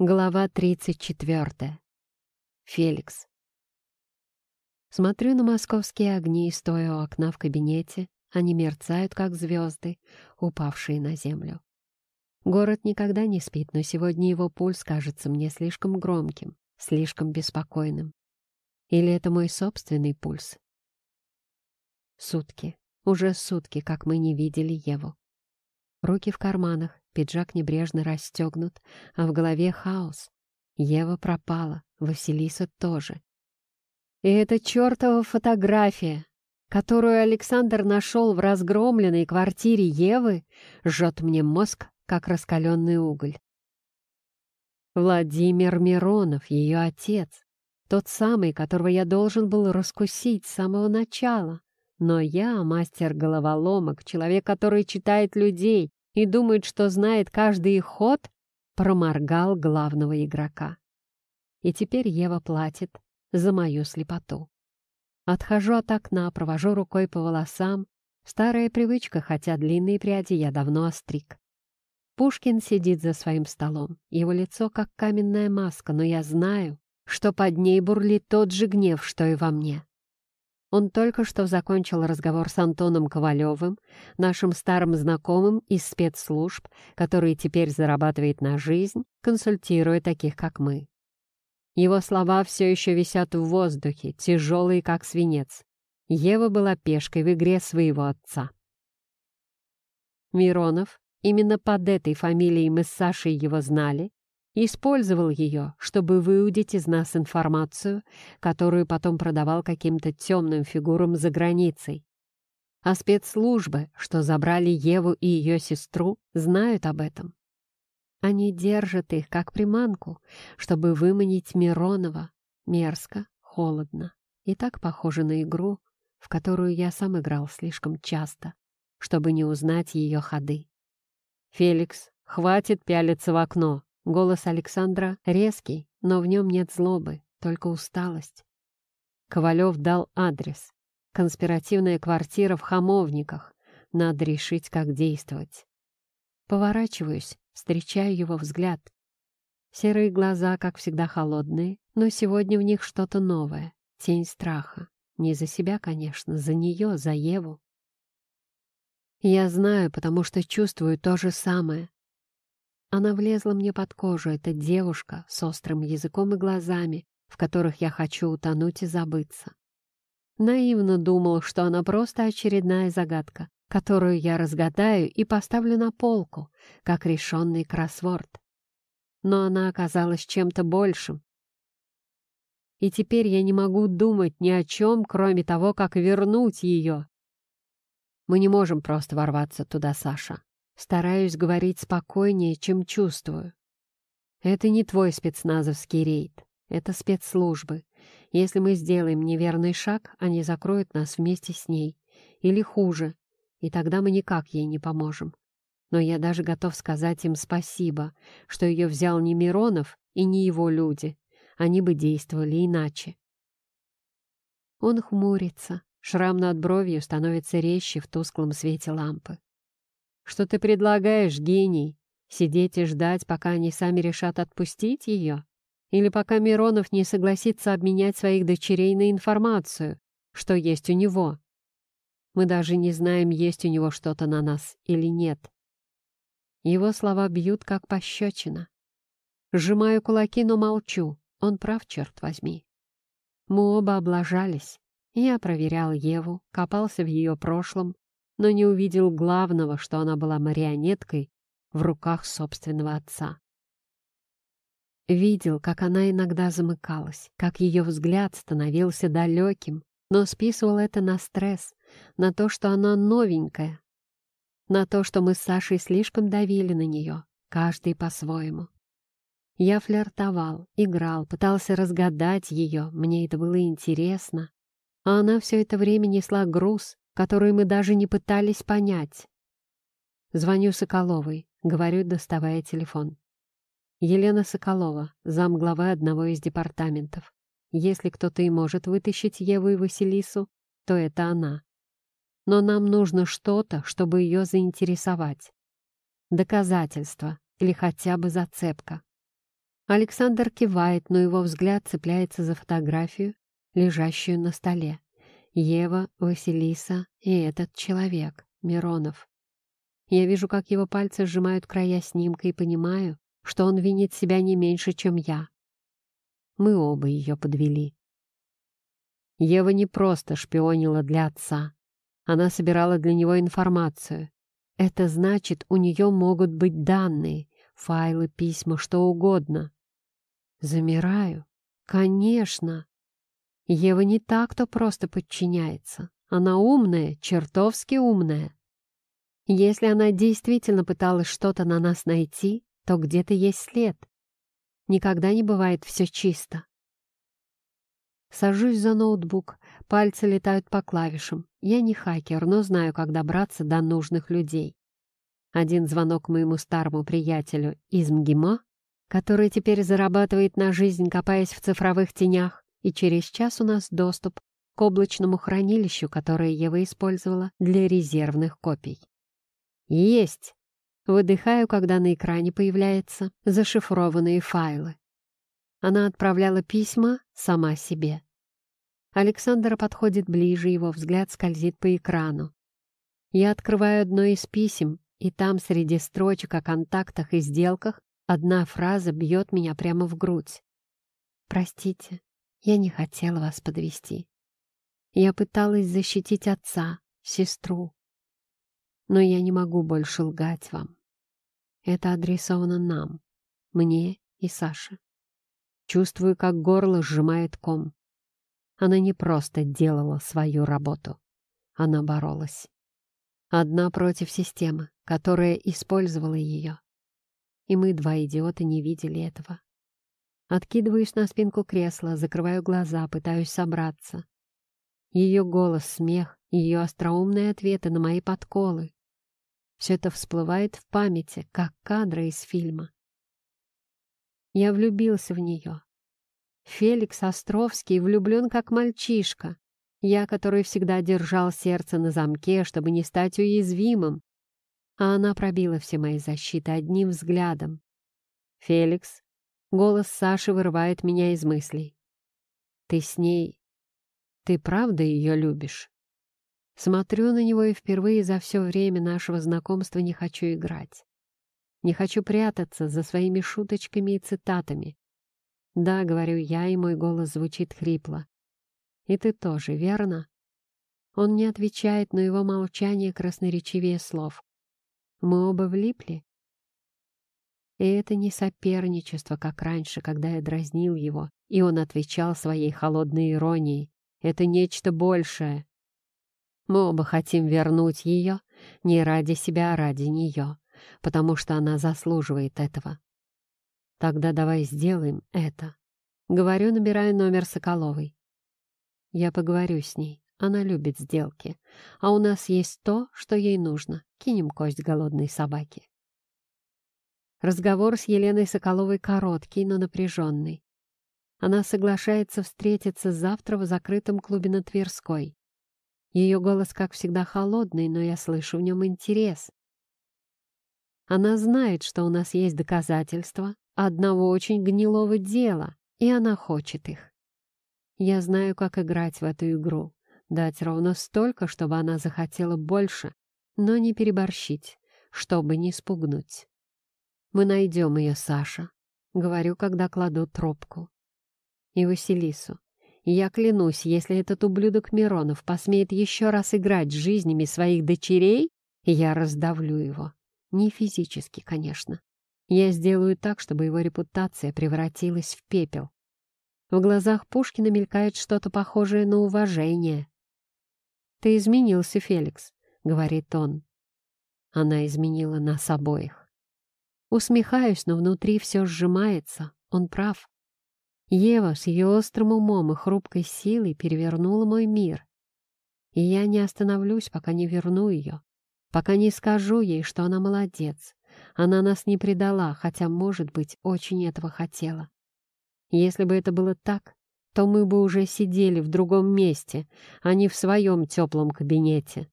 Глава 34. Феликс. Смотрю на московские огни, стоя у окна в кабинете. Они мерцают, как звезды, упавшие на землю. Город никогда не спит, но сегодня его пульс кажется мне слишком громким, слишком беспокойным. Или это мой собственный пульс? Сутки. Уже сутки, как мы не видели Еву. Руки в карманах, пиджак небрежно расстегнут, а в голове хаос. Ева пропала, Василиса тоже. И эта чертова фотография, которую Александр нашел в разгромленной квартире Евы, жжет мне мозг, как раскаленный уголь. Владимир Миронов, ее отец, тот самый, которого я должен был раскусить с самого начала. Но я, мастер головоломок, человек, который читает людей, и думает, что знает каждый их ход, проморгал главного игрока. И теперь Ева платит за мою слепоту. Отхожу от окна, провожу рукой по волосам. Старая привычка, хотя длинные пряди я давно остриг. Пушкин сидит за своим столом. Его лицо как каменная маска, но я знаю, что под ней бурлит тот же гнев, что и во мне. Он только что закончил разговор с Антоном Ковалевым, нашим старым знакомым из спецслужб, который теперь зарабатывает на жизнь, консультируя таких, как мы. Его слова все еще висят в воздухе, тяжелые, как свинец. Ева была пешкой в игре своего отца. Миронов, именно под этой фамилией мы с Сашей его знали, Использовал ее, чтобы выудить из нас информацию, которую потом продавал каким-то темным фигурам за границей. А спецслужбы, что забрали Еву и ее сестру, знают об этом. Они держат их как приманку, чтобы выманить Миронова. Мерзко, холодно и так похоже на игру, в которую я сам играл слишком часто, чтобы не узнать ее ходы. «Феликс, хватит пялиться в окно!» Голос Александра резкий, но в нем нет злобы, только усталость. Ковалев дал адрес. Конспиративная квартира в Хамовниках. Надо решить, как действовать. Поворачиваюсь, встречаю его взгляд. Серые глаза, как всегда, холодные, но сегодня в них что-то новое. Тень страха. Не за себя, конечно, за нее, за Еву. Я знаю, потому что чувствую то же самое. Она влезла мне под кожу, эта девушка с острым языком и глазами, в которых я хочу утонуть и забыться. Наивно думал, что она просто очередная загадка, которую я разгадаю и поставлю на полку, как решенный кроссворд. Но она оказалась чем-то большим. И теперь я не могу думать ни о чем, кроме того, как вернуть ее. Мы не можем просто ворваться туда, Саша. Стараюсь говорить спокойнее, чем чувствую. Это не твой спецназовский рейд, это спецслужбы. Если мы сделаем неверный шаг, они закроют нас вместе с ней. Или хуже, и тогда мы никак ей не поможем. Но я даже готов сказать им спасибо, что ее взял не Миронов и не его люди. Они бы действовали иначе. Он хмурится, шрам над бровью становится резче в тусклом свете лампы. Что ты предлагаешь, гений? Сидеть и ждать, пока они сами решат отпустить ее? Или пока Миронов не согласится обменять своих дочерей на информацию, что есть у него? Мы даже не знаем, есть у него что-то на нас или нет. Его слова бьют, как пощечина. Сжимаю кулаки, но молчу. Он прав, черт возьми. Мы оба облажались. Я проверял Еву, копался в ее прошлом, но не увидел главного, что она была марионеткой в руках собственного отца. Видел, как она иногда замыкалась, как ее взгляд становился далеким, но списывал это на стресс, на то, что она новенькая, на то, что мы с Сашей слишком давили на нее, каждый по-своему. Я флиртовал, играл, пытался разгадать ее, мне это было интересно, а она все это время несла груз, которую мы даже не пытались понять. Звоню Соколовой, говорю, доставая телефон. Елена Соколова, замглавы одного из департаментов. Если кто-то и может вытащить Еву и Василису, то это она. Но нам нужно что-то, чтобы ее заинтересовать. Доказательство или хотя бы зацепка. Александр кивает, но его взгляд цепляется за фотографию, лежащую на столе. Ева, Василиса и этот человек, Миронов. Я вижу, как его пальцы сжимают края снимка и понимаю, что он винит себя не меньше, чем я. Мы оба ее подвели. Ева не просто шпионила для отца. Она собирала для него информацию. Это значит, у нее могут быть данные, файлы, письма, что угодно. Замираю. Конечно. Ева не так, кто просто подчиняется. Она умная, чертовски умная. Если она действительно пыталась что-то на нас найти, то где-то есть след. Никогда не бывает все чисто. Сажусь за ноутбук, пальцы летают по клавишам. Я не хакер, но знаю, как добраться до нужных людей. Один звонок моему старому приятелю из МГИМО, который теперь зарабатывает на жизнь, копаясь в цифровых тенях, и через час у нас доступ к облачному хранилищу, которое Ева использовала для резервных копий. Есть! Выдыхаю, когда на экране появляются зашифрованные файлы. Она отправляла письма сама себе. Александр подходит ближе, его взгляд скользит по экрану. Я открываю одно из писем, и там среди строчек о контактах и сделках одна фраза бьет меня прямо в грудь. «Простите, я не хотела вас подвести. Я пыталась защитить отца, сестру, но я не могу больше лгать вам. Это адресовано нам, мне и Саше. Чувствую, как горло сжимает ком. Она не просто делала свою работу. Она боролась. Одна против системы, которая использовала ее. И мы, два идиота, не видели этого. Откидываюсь на спинку кресла, закрываю глаза, пытаюсь собраться. Ее голос, смех, ее остроумные ответы на мои подколы. Все это всплывает в памяти, как кадры из фильма. Я влюбился в нее. Феликс Островский влюблен как мальчишка. Я, который всегда держал сердце на замке, чтобы не стать уязвимым. А она пробила все мои защиты одним взглядом. «Феликс», — голос Саши вырывает меня из мыслей. «Ты с ней... Ты правда ее любишь?» Смотрю на него и впервые за все время нашего знакомства не хочу играть. Не хочу прятаться за своими шуточками и цитатами. Да, говорю я, и мой голос звучит хрипло. И ты тоже, верно? Он не отвечает, но его молчание красноречивее слов. Мы оба влипли. И это не соперничество, как раньше, когда я дразнил его, и он отвечал своей холодной иронией. Это нечто большее. Мы оба хотим вернуть ее не ради себя, а ради нее, потому что она заслуживает этого. Тогда давай сделаем это. Говорю, набирая номер Соколовой. Я поговорю с ней. Она любит сделки. А у нас есть то, что ей нужно. Кинем кость голодной собаки. Разговор с Еленой Соколовой короткий, но напряженный. Она соглашается встретиться завтра в закрытом клубе на Тверской. Ее голос, как всегда, холодный, но я слышу в нем интерес. Она знает, что у нас есть доказательства одного очень гнилого дела, и она хочет их. Я знаю, как играть в эту игру, дать ровно столько, чтобы она захотела больше, но не переборщить, чтобы не спугнуть. Мы найдем ее, Саша, говорю, когда кладу трубку. И Василису. Я клянусь, если этот ублюдок Миронов посмеет еще раз играть с жизнями своих дочерей, я раздавлю его. Не физически, конечно. Я сделаю так, чтобы его репутация превратилась в пепел. В глазах Пушкина мелькает что-то похожее на уважение. «Ты изменился, Феликс», — говорит он. Она изменила нас обоих. Усмехаюсь, но внутри все сжимается. Он прав. Ева с ее острым умом и хрупкой силой перевернула мой мир. И я не остановлюсь, пока не верну ее, пока не скажу ей, что она молодец. Она нас не предала, хотя, может быть, очень этого хотела. Если бы это было так, то мы бы уже сидели в другом месте, а не в своем теплом кабинете.